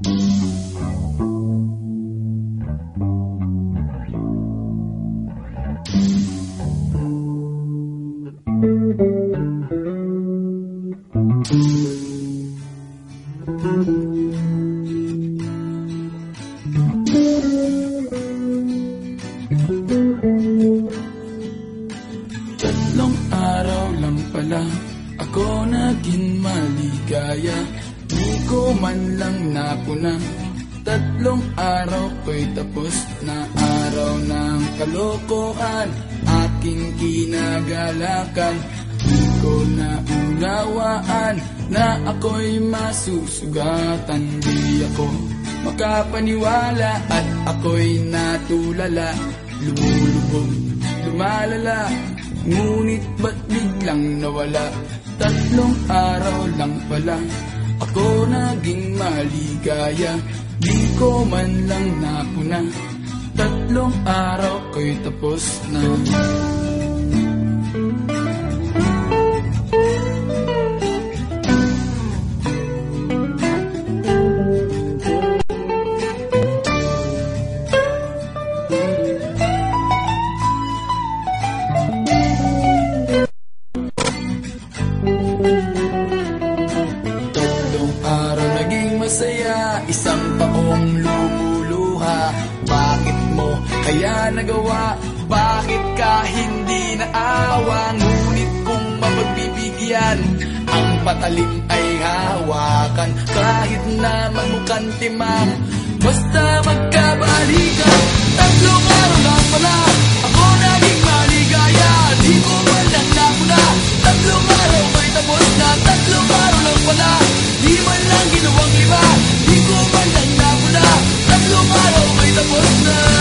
Tatlong araw lang pala Ako naging maligaya Di ko man lang napuna Tatlong araw ko'y tapos na araw ng kalokohan. Aking kinagalakan Di ko na unawaan Na ako'y masusugatan. Di ako makapaniwala At ako'y natulala. Lumulubog, lumalala Ngunit ba't biglang nawala? Tatlong araw lang pala Ako naging maligaya Di ko man lang napuna Tatlong araw ko'y tapos na masaya Isang taong lumuluha Bakit mo kaya nagawa? Bakit ka hindi naawa? Ngunit kung mapagbibigyan Ang patalim ay hawakan Kahit naman mukhang timang Basta magkabalikan Tatlong araw vida por nada.